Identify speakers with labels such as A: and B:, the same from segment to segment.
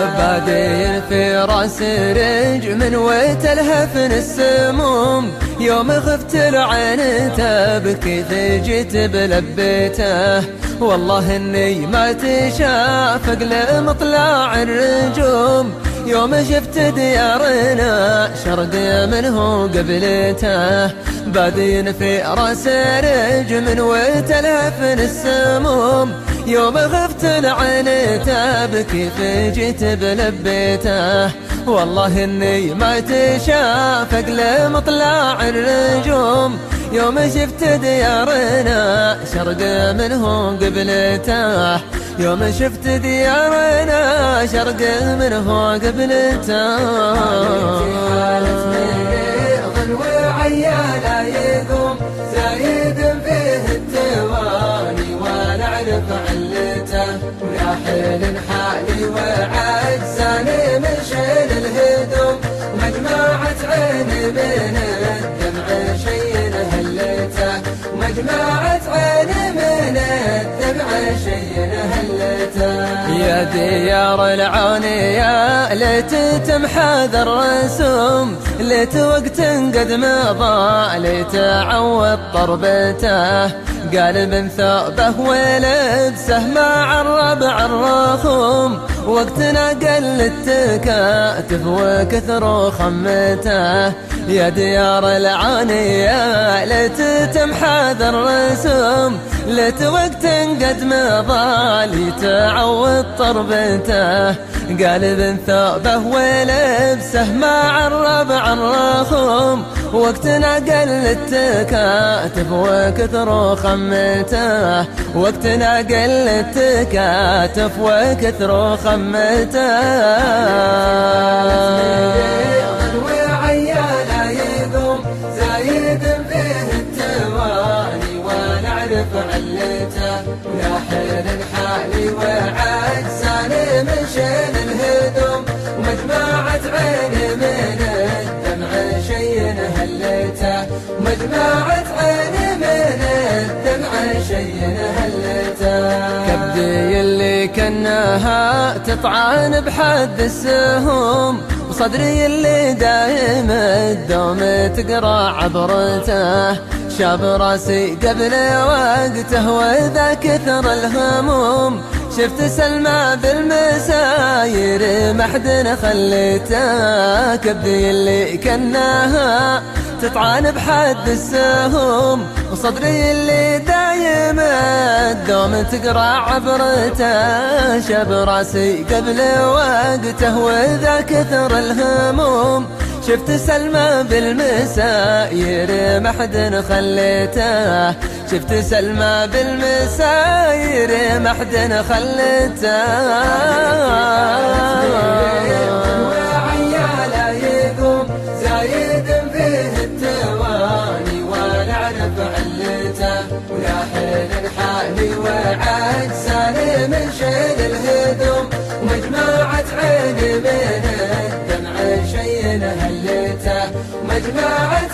A: بادين في راس رج من وتلهفن السموم يوم خفت العين تبكي جيت بلبيته. والله إني ما تشافق لمطلع الرجوم. يوم شفت ديارنا شرد منه قبلته. بادين في راس رج من وتلهفن السموم يوم غفت العين تبكي فجيت بلبيته. والله إني ما تشافق لمطلع الرجوم. يوم شفت ديارنا شرق منه قبلته. يوم شفت ديارنا شرق منه قبلته. وعيانا يقوم. زايد حيل حالي وعجزاني من شيل الهدوم مجمعة عيني من الدمع شي هلته. مجمعة عيني من الدمع شي هلته. يا ديار العونية ليت تمحى ذا الرسوم ليت وقت قد مضى ليت عوض طربته. قالب ثوبه ولد سهم عرب الرخوم وقتنا قل التكاتف وكثر خمته. يا ديار العانية ليت تمحى ذا الرسوم ليت وقت قد مضى ليتعوض طربته. قالب ثوبه ولبسه مع الربع الرخوم وقتنا قل التكاتف وكثر خمته. وقتنا قل التكاتف وكثر خمته. شين الهدوم ومجمعة عيني من الدمع. شي هلته مجمعة عيني من الدمع. شي هلته كبدي اللي كناها تطعن بحد السهوم وصدري اللي دايم الدوم تقرأ عبرته. شاب راسي قبل وقته واذا كثر الهموم. شفت سلمى بالمساير ما حد خليته كبدي اللي كناها. تطعن بحد السهوم وصدري اللي دايم الدوم تقرأ عبرته. شاب راسي قبل وقته واذا كثر الهموم. شفت سلمى بالمساير ما حد خليته. شفت سلمى بالمساير ما حد خليته. ويا حين حالي وعجزاني من شيل الهدوم.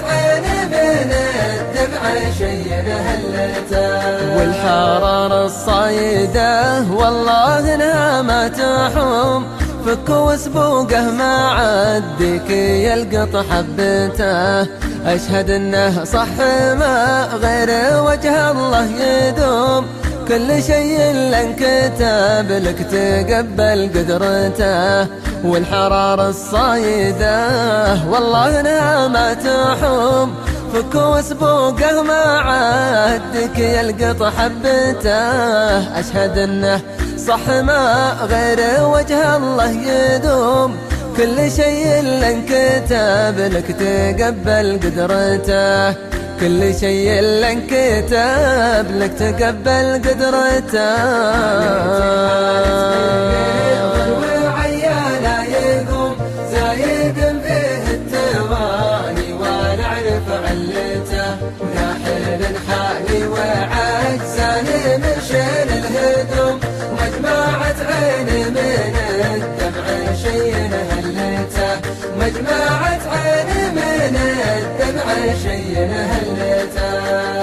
A: من والحرارة الصايدة والله انها ما تحوم. فك وسبوقه ما عدك يلقط حبته أشهد أنه صح ما غير وجه الله يدوم. كل شيء لانكتب لك تقبل قدرته والحرارة الصايدة. والله انها ما تحوم فك وسبوقه ما عدك يلقط حبته. أشهد أنه صح ما غير وجه الله يدوم. كل شيء لانكتب لك تقبل قدرته. كل شيء اللي انكتب لك تقبل قدرته وعيانا يقوم زايق التواني من الهدوم مجمعة عيني من الدمع شي هلته مجمعة عيني على شي هليته